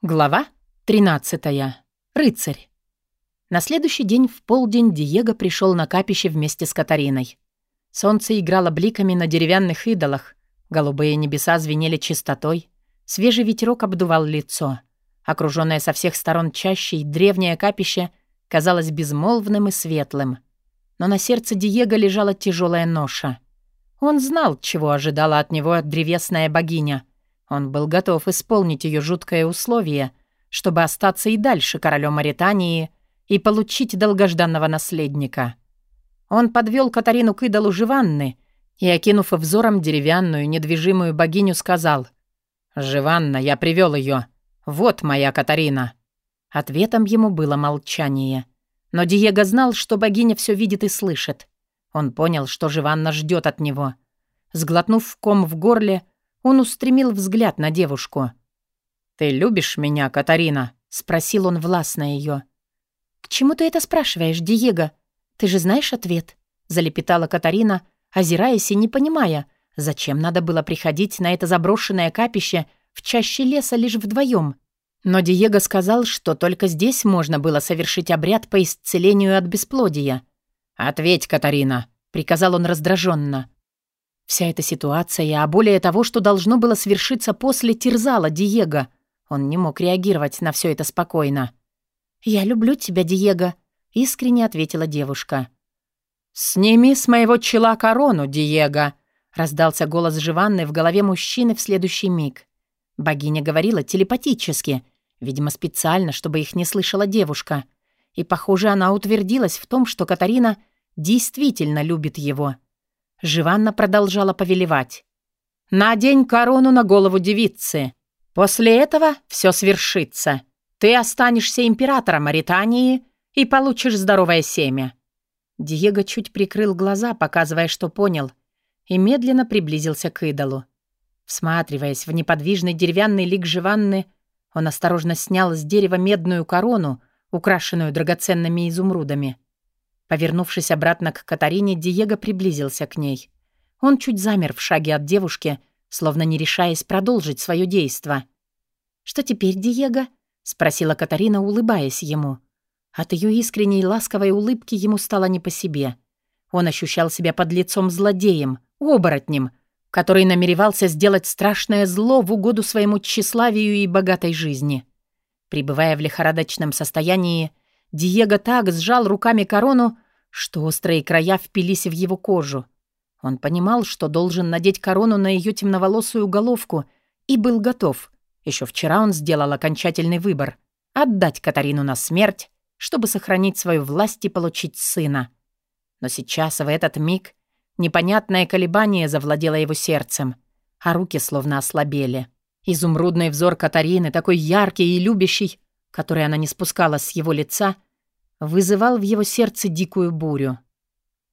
Глава 13. Рыцарь. На следующий день в полдень Диего пришел на капище вместе с Катариной. Солнце играло бликами на деревянных идолах, голубые небеса звенели чистотой, свежий ветерок обдувал лицо. Окруженное со всех сторон чащей, древнее капище казалось безмолвным и светлым. Но на сердце Диего лежала тяжелая ноша. Он знал, чего ожидала от него древесная богиня — он был готов исполнить ее жуткое условие, чтобы остаться и дальше королем Маритании и получить долгожданного наследника. Он подвел Катарину к идолу Живанны и, окинув взором деревянную, недвижимую богиню, сказал «Живанна, я привел ее. Вот моя Катарина». Ответом ему было молчание. Но Диего знал, что богиня все видит и слышит. Он понял, что Живанна ждет от него. Сглотнув ком в горле, он устремил взгляд на девушку. «Ты любишь меня, Катарина?» — спросил он властно ее. «К чему ты это спрашиваешь, Диего? Ты же знаешь ответ?» — залепетала Катарина, озираясь и не понимая, зачем надо было приходить на это заброшенное капище в чаще леса лишь вдвоем. Но Диего сказал, что только здесь можно было совершить обряд по исцелению от бесплодия. «Ответь, Катарина», — приказал он раздраженно. Вся эта ситуация, а более того, что должно было свершиться после, терзала Диего. Он не мог реагировать на все это спокойно. «Я люблю тебя, Диего», — искренне ответила девушка. «Сними с моего чела корону, Диего», — раздался голос Живанны в голове мужчины в следующий миг. Богиня говорила телепатически, видимо, специально, чтобы их не слышала девушка. И, похоже, она утвердилась в том, что Катарина действительно любит его. — Живанна продолжала повелевать. «Надень корону на голову девицы. После этого все свершится. Ты останешься императором Маритании и получишь здоровое семя». Диего чуть прикрыл глаза, показывая, что понял, и медленно приблизился к идолу. Всматриваясь в неподвижный деревянный лик Живанны, он осторожно снял с дерева медную корону, украшенную драгоценными изумрудами. Повернувшись обратно к Катарине, Диего приблизился к ней. Он чуть замер в шаге от девушки, словно не решаясь продолжить свое действо. «Что теперь, Диего?» — спросила Катарина, улыбаясь ему. От ее искренней ласковой улыбки ему стало не по себе. Он ощущал себя под лицом злодеем, оборотнем, который намеревался сделать страшное зло в угоду своему тщеславию и богатой жизни. Пребывая в лихорадочном состоянии, Диего так сжал руками корону, что острые края впились в его кожу. Он понимал, что должен надеть корону на ее темноволосую головку, и был готов. Еще вчера он сделал окончательный выбор — отдать Катарину на смерть, чтобы сохранить свою власть и получить сына. Но сейчас, в этот миг, непонятное колебание завладело его сердцем, а руки словно ослабели. Изумрудный взор Катарины, такой яркий и любящий, который она не спускала с его лица, вызывал в его сердце дикую бурю.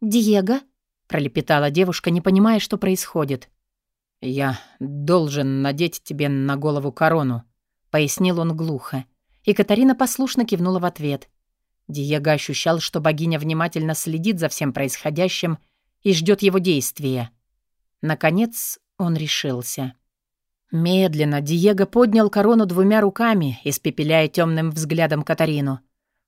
«Диего?» — пролепетала девушка, не понимая, что происходит. «Я должен надеть тебе на голову корону», — пояснил он глухо. И Катарина послушно кивнула в ответ. Диего ощущал, что богиня внимательно следит за всем происходящим и ждет его действия. Наконец он решился. Медленно Диего поднял корону двумя руками, испепеляя темным взглядом Катарину.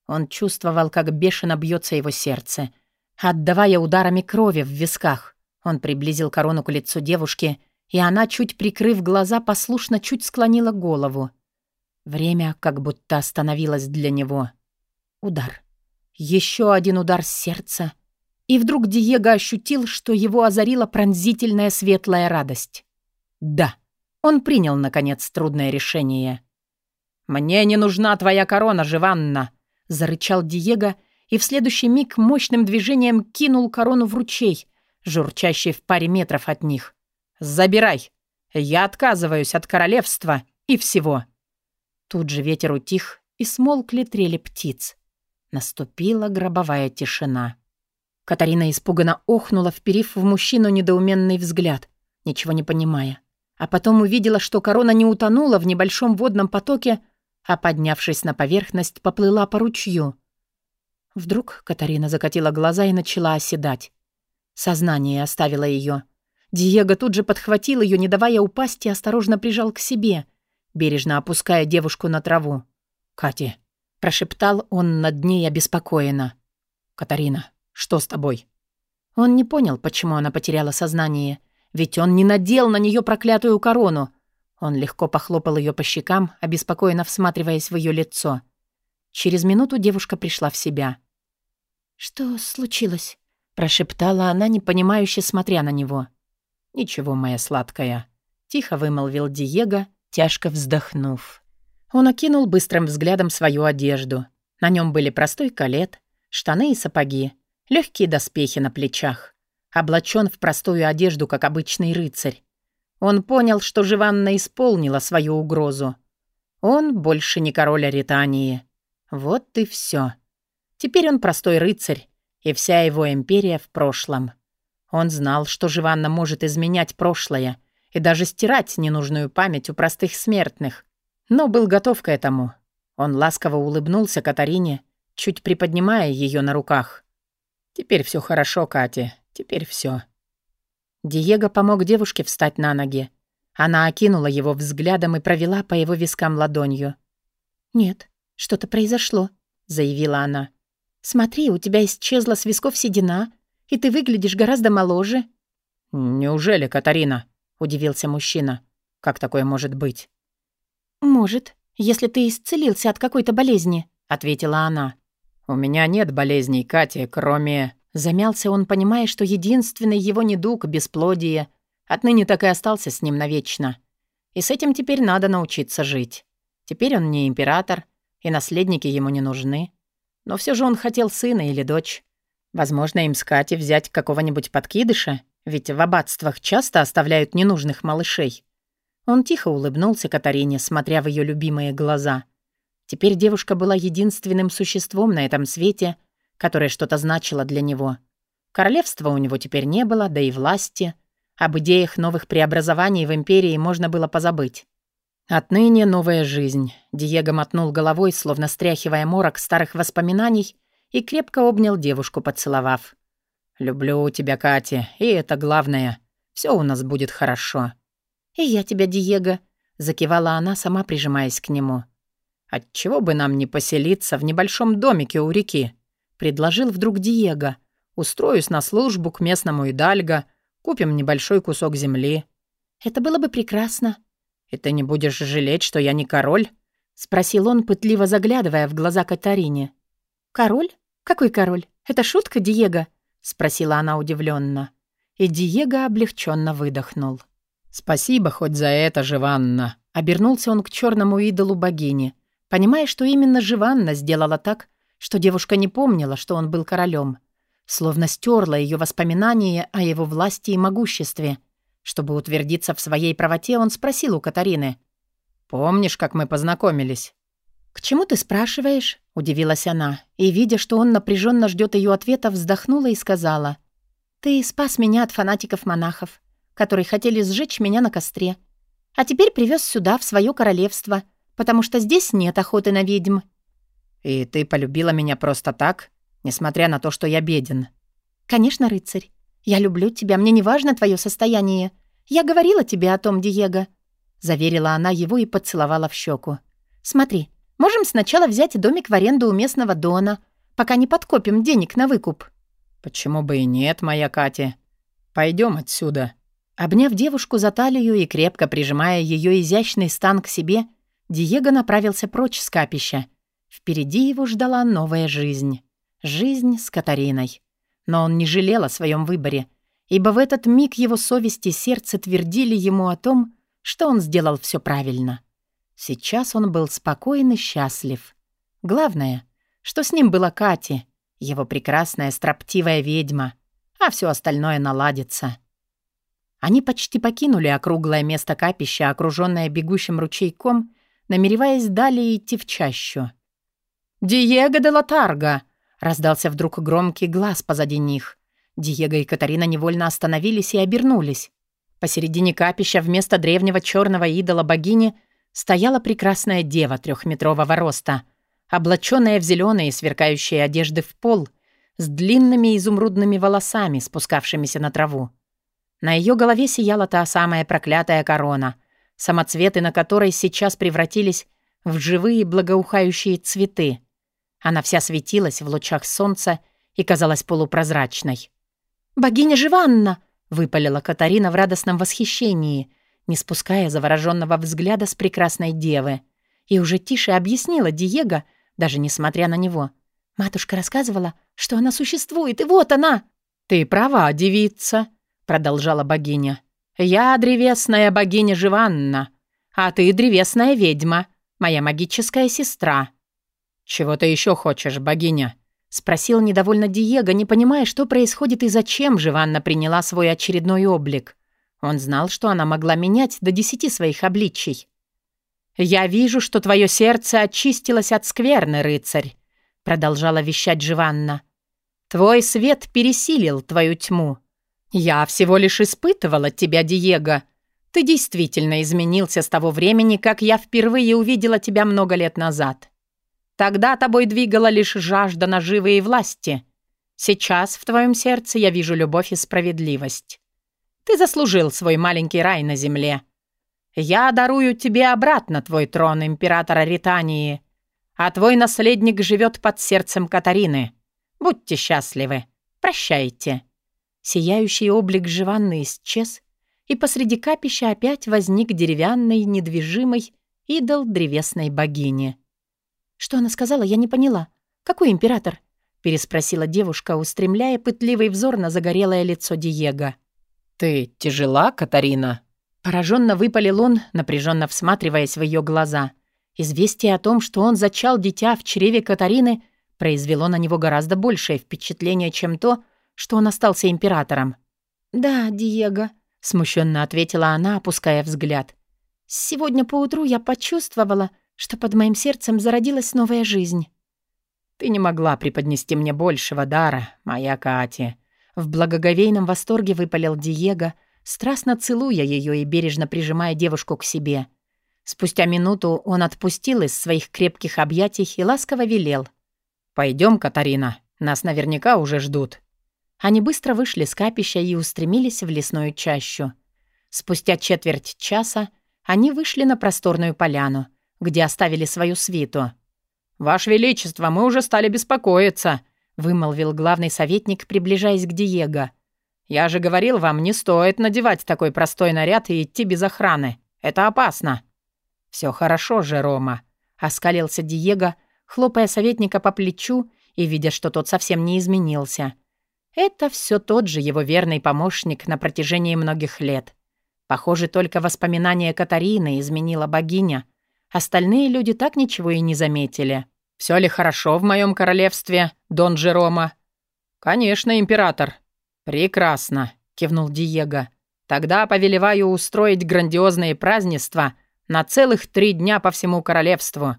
Он чувствовал, как бешено бьется его сердце, отдавая ударами крови в висках. Он приблизил корону к лицу девушки, и она, чуть прикрыв глаза, послушно чуть склонила голову. Время как будто остановилось для него. Удар. Еще один удар сердца. И вдруг Диего ощутил, что его озарила пронзительная светлая радость. Да. Он принял, наконец, трудное решение. «Мне не нужна твоя корона, Живанна!» — зарычал Диего, и в следующий миг мощным движением кинул корону в ручей, журчащий в паре метров от них. «Забирай! Я отказываюсь от королевства и всего!» Тут же ветер утих, и смолкли трели птиц. Наступила гробовая тишина. Катарина испуганно охнула, вперив в мужчину недоуменный взгляд, ничего не понимая а потом увидела, что корона не утонула в небольшом водном потоке, а, поднявшись на поверхность, поплыла по ручью. Вдруг Катарина закатила глаза и начала оседать. Сознание оставило ее. Диего тут же подхватил ее, не давая упасть, и осторожно прижал к себе. бережно опуская девушку на траву. «Катя», — прошептал он над ней обеспокоенно. «Катарина, что с тобой?» Он не понял, почему она потеряла сознание, ведь он не надел на нее проклятую корону. Он легко похлопал ее по щекам, обеспокоенно всматриваясь в ее лицо. Через минуту девушка пришла в себя. «Что случилось?» — прошептала она, непонимающе смотря на него. «Ничего, моя сладкая», — тихо вымолвил Диего, тяжко вздохнув. Он окинул быстрым взглядом свою одежду. На нем были простой калет, штаны и сапоги, легкие доспехи на плечах. Облачен в простую одежду, как обычный рыцарь. Он понял, что Живанна исполнила свою угрозу. Он больше не король Аритании. Вот и все. Теперь он простой рыцарь, и вся его империя в прошлом. Он знал, что Живанна может изменять прошлое и даже стирать ненужную память у простых смертных, но был готов к этому. Он ласково улыбнулся Катарине, чуть приподнимая ее на руках. «Теперь все хорошо, Катя, теперь все. Диего помог девушке встать на ноги. Она окинула его взглядом и провела по его вискам ладонью. «Нет, что-то произошло», — заявила она. «Смотри, у тебя исчезла с висков седина, и ты выглядишь гораздо моложе». «Неужели, Катарина?» — удивился мужчина. «Как такое может быть?» «Может, если ты исцелился от какой-то болезни», — ответила она. «У меня нет болезней, Катя, кроме...» Замялся он, понимая, что единственный его недуг — бесплодие. Отныне так и остался с ним навечно. И с этим теперь надо научиться жить. Теперь он не император, и наследники ему не нужны. Но все же он хотел сына или дочь. Возможно, им с Катей взять какого-нибудь подкидыша, ведь в аббатствах часто оставляют ненужных малышей. Он тихо улыбнулся Катарине, смотря в ее любимые глаза. Теперь девушка была единственным существом на этом свете, которое что-то значило для него. Королевства у него теперь не было, да и власти. Об идеях новых преобразований в империи можно было позабыть. Отныне новая жизнь. Диего мотнул головой, словно стряхивая морок старых воспоминаний, и крепко обнял девушку, поцеловав. «Люблю тебя, Катя, и это главное. Все у нас будет хорошо». «И я тебя, Диего», — закивала она, сама прижимаясь к нему. «Отчего бы нам не поселиться в небольшом домике у реки?» — предложил вдруг Диего. «Устроюсь на службу к местному Идальго, купим небольшой кусок земли». «Это было бы прекрасно». «И ты не будешь жалеть, что я не король?» — спросил он, пытливо заглядывая в глаза Катарине. «Король? Какой король? Это шутка, Диего?» — спросила она удивленно. И Диего облегченно выдохнул. «Спасибо хоть за это, Живанна!» Обернулся он к черному идолу богини, понимая, что именно Живанна сделала так, что девушка не помнила, что он был королем, словно стерла ее воспоминания о его власти и могуществе. Чтобы утвердиться в своей правоте, он спросил у Катарины. «Помнишь, как мы познакомились?» «К чему ты спрашиваешь?» — удивилась она, и, видя, что он напряженно ждет ее ответа, вздохнула и сказала. «Ты спас меня от фанатиков-монахов которые хотели сжечь меня на костре. А теперь привез сюда, в свое королевство, потому что здесь нет охоты на ведьм». «И ты полюбила меня просто так, несмотря на то, что я беден?» «Конечно, рыцарь. Я люблю тебя, мне не важно твое состояние. Я говорила тебе о том, Диего», — заверила она его и поцеловала в щеку. «Смотри, можем сначала взять домик в аренду у местного Дона, пока не подкопим денег на выкуп». «Почему бы и нет, моя Катя? Пойдем отсюда». Обняв девушку за талию и крепко прижимая ее изящный стан к себе, Диего направился прочь с капища. Впереди его ждала новая жизнь. Жизнь с Катариной. Но он не жалел о своем выборе, ибо в этот миг его совесть и сердце твердили ему о том, что он сделал все правильно. Сейчас он был спокоен и счастлив. Главное, что с ним была Катя, его прекрасная строптивая ведьма, а все остальное наладится. Они почти покинули округлое место капища, окружённое бегущим ручейком, намереваясь далее идти в чащу. «Диего де Латарго!» — раздался вдруг громкий глаз позади них. Диего и Катарина невольно остановились и обернулись. Посередине капища вместо древнего черного идола богини стояла прекрасная дева трехметрового роста, облаченная в зеленые сверкающие одежды в пол, с длинными изумрудными волосами, спускавшимися на траву. На ее голове сияла та самая проклятая корона, самоцветы на которой сейчас превратились в живые благоухающие цветы. Она вся светилась в лучах солнца и казалась полупрозрачной. «Богиня Живанна!» — выпалила Катарина в радостном восхищении, не спуская завороженного взгляда с прекрасной девы. И уже тише объяснила Диего, даже несмотря на него. «Матушка рассказывала, что она существует, и вот она!» «Ты права, девица», — продолжала богиня. «Я древесная богиня Живанна, а ты древесная ведьма, моя магическая сестра». «Чего ты еще хочешь, богиня?» — спросил недовольно Диего, не понимая, что происходит и зачем Живанна приняла свой очередной облик. Он знал, что она могла менять до десяти своих обличий. «Я вижу, что твое сердце очистилось от скверны, рыцарь», — продолжала вещать Живанна. «Твой свет пересилил твою тьму. Я всего лишь испытывала тебя, Диего. Ты действительно изменился с того времени, как я впервые увидела тебя много лет назад. Тогда тобой двигала лишь жажда наживы и власти. Сейчас в твоем сердце я вижу любовь и справедливость. Ты заслужил свой маленький рай на земле. Я дарую тебе обратно твой трон императора Ритании, а твой наследник живет под сердцем Катарины. Будьте счастливы. Прощайте». Сияющий облик Живанны исчез, и посреди капища опять возник деревянный, недвижимый идол древесной богини. «Что она сказала, я не поняла. Какой император?» — переспросила девушка, устремляя пытливый взор на загорелое лицо Диего. «Ты тяжела, Катарина?» Пораженно выпалил он, напряженно всматриваясь в ее глаза. Известие о том, что он зачал дитя в чреве Катарины, произвело на него гораздо большее впечатление, чем то, что он остался императором. «Да, Диего», — смущенно ответила она, опуская взгляд. «Сегодня поутру я почувствовала, что под моим сердцем зародилась новая жизнь». «Ты не могла преподнести мне большего дара, моя Катя». В благоговейном восторге выпалил Диего, страстно целуя ее и бережно прижимая девушку к себе. Спустя минуту он отпустил из своих крепких объятий и ласково велел. «Пойдем, Катарина, нас наверняка уже ждут». Они быстро вышли с капища и устремились в лесную чащу. Спустя четверть часа они вышли на просторную поляну, где оставили свою свиту. «Ваше Величество, мы уже стали беспокоиться», — вымолвил главный советник, приближаясь к Диего. Я же говорил вам, не стоит надевать такой простой наряд и идти без охраны. Это опасно». «Все хорошо же, Рома», — оскалился Диего, хлопая советника по плечу и видя, что тот совсем не изменился. Это все тот же его верный помощник на протяжении многих лет. Похоже, только воспоминания Катарины изменила богиня. Остальные люди так ничего и не заметили. «Все ли хорошо в моем королевстве, Дон Джерома?» «Конечно, император», «Прекрасно», — кивнул Диего. «Тогда повелеваю устроить грандиозные празднества на целых три дня по всему королевству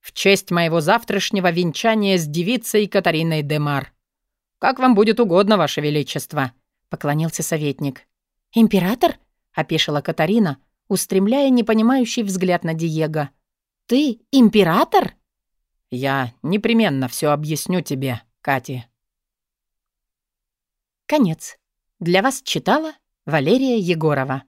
в честь моего завтрашнего венчания с девицей Катариной Демар. Как вам будет угодно, ваше величество», — поклонился советник. «Император?» — опешила Катарина, устремляя непонимающий взгляд на Диего. «Ты император?» «Я непременно все объясню тебе, Кати». Конец. Для вас читала Валерия Егорова.